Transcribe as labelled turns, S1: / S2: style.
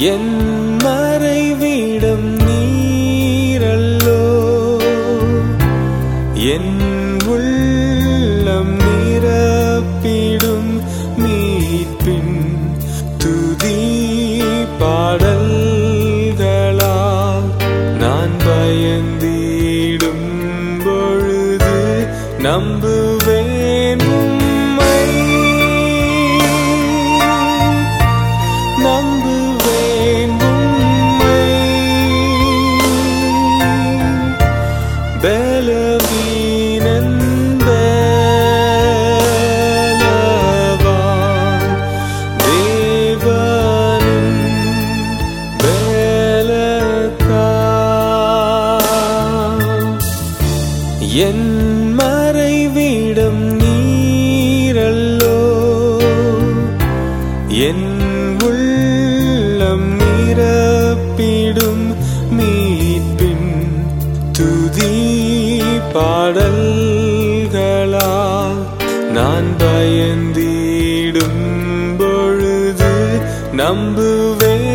S1: என் மறைவிடம் நீரல்லோ? என் உள்ளம் நிரப்பிடும் மீட்பின் துதி பாடல்களால் நான் பயந்திடும் பொழுது நம்புவேன் பலவீனன் பலவான் தேவனின் பலத்தான் என் நான் பயந்தீடும் பொழுது நம்புவேன்.